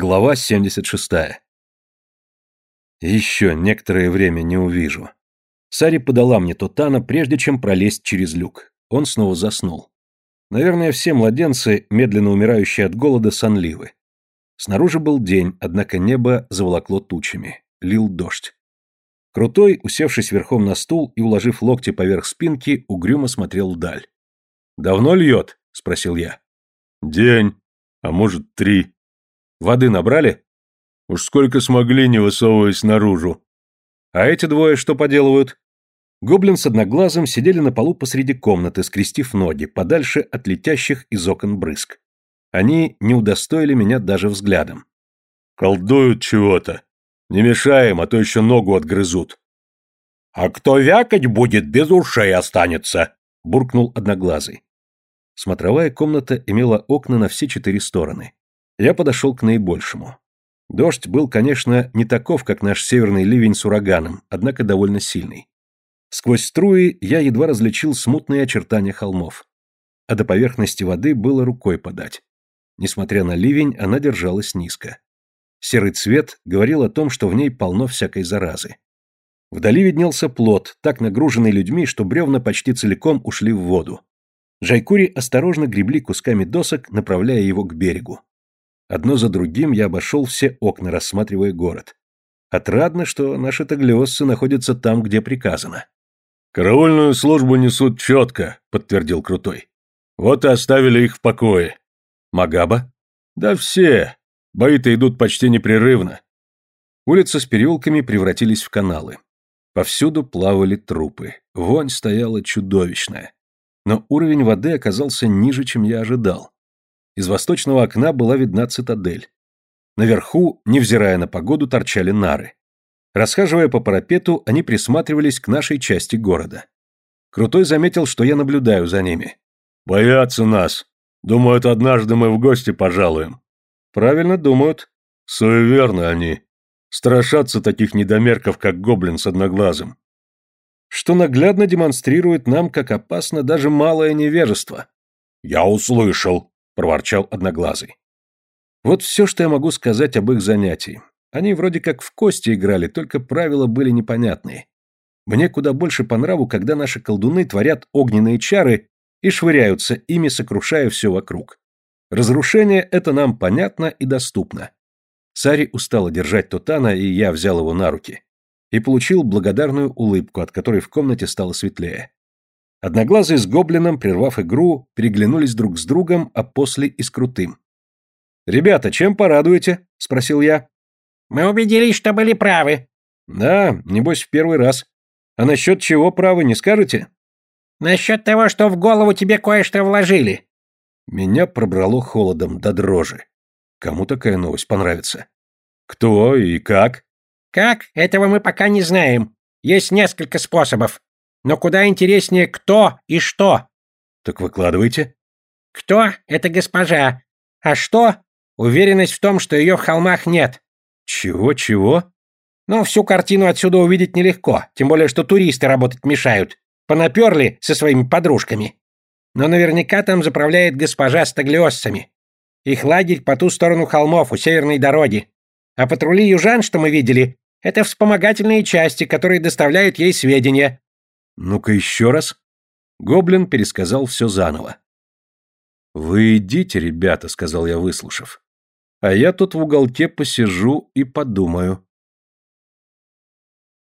Глава 76. Еще некоторое время не увижу. Сари подала мне Тотана, прежде чем пролезть через люк. Он снова заснул. Наверное, все младенцы, медленно умирающие от голода, сонливы. Снаружи был день, однако небо заволокло тучами. Лил дождь. Крутой, усевшись верхом на стул и уложив локти поверх спинки, угрюмо смотрел вдаль. «Давно льет?» — спросил я. «День, а может, три», Воды набрали? Уж сколько смогли, не высовываясь наружу. А эти двое что поделывают? Гоблин с одноглазым сидели на полу посреди комнаты, скрестив ноги, подальше от летящих из окон брызг. Они не удостоили меня даже взглядом. Колдуют чего-то. Не мешаем, а то еще ногу отгрызут. А кто вякать будет, без ушей останется, буркнул одноглазый. Смотровая комната имела окна на все четыре стороны. Я подошел к наибольшему. Дождь был, конечно, не таков, как наш северный ливень с ураганом, однако довольно сильный. Сквозь струи я едва различил смутные очертания холмов. А до поверхности воды было рукой подать. Несмотря на ливень, она держалась низко. Серый цвет говорил о том, что в ней полно всякой заразы. Вдали виднелся плот, так нагруженный людьми, что бревна почти целиком ушли в воду. Жайкури осторожно гребли кусками досок, направляя его к берегу. Одно за другим я обошел все окна, рассматривая город. Отрадно, что наши таглиоссы находятся там, где приказано. «Караульную службу несут четко», — подтвердил Крутой. «Вот и оставили их в покое». «Магаба?» «Да все. Бои-то идут почти непрерывно». Улицы с переулками превратились в каналы. Повсюду плавали трупы. Вонь стояла чудовищная. Но уровень воды оказался ниже, чем я ожидал. Из восточного окна была видна цитадель. Наверху, невзирая на погоду, торчали нары. Расхаживая по парапету, они присматривались к нашей части города. Крутой заметил, что я наблюдаю за ними. «Боятся нас. Думают, однажды мы в гости пожалуем». «Правильно думают». «Суеверны они. Страшатся таких недомерков, как гоблин с одноглазым». Что наглядно демонстрирует нам, как опасно даже малое невежество. «Я услышал», проворчал Одноглазый. Вот все, что я могу сказать об их занятии. Они вроде как в кости играли, только правила были непонятные. Мне куда больше по нраву, когда наши колдуны творят огненные чары и швыряются ими, сокрушая все вокруг. Разрушение это нам понятно и доступно. Сари устала держать Тотана, и я взял его на руки. И получил благодарную улыбку, от которой в комнате стало светлее. Одноглазые с гоблином, прервав игру, переглянулись друг с другом, а после и с крутым. «Ребята, чем порадуете?» — спросил я. «Мы убедились, что были правы». «Да, небось, в первый раз. А насчет чего правы, не скажете?» «Насчет того, что в голову тебе кое-что вложили». Меня пробрало холодом до дрожи. Кому такая новость понравится? Кто и как? Как? Этого мы пока не знаем. Есть несколько способов. Но куда интереснее кто и что. Так выкладывайте. Кто — это госпожа. А что? Уверенность в том, что ее в холмах нет. Чего-чего? Ну, всю картину отсюда увидеть нелегко, тем более, что туристы работать мешают. Понаперли со своими подружками. Но наверняка там заправляет госпожа с таглиоссами. Их лагерь по ту сторону холмов, у северной дороги. А патрули южан, что мы видели, это вспомогательные части, которые доставляют ей сведения. «Ну-ка еще раз». Гоблин пересказал все заново. «Вы идите, ребята», — сказал я, выслушав. «А я тут в уголке посижу и подумаю».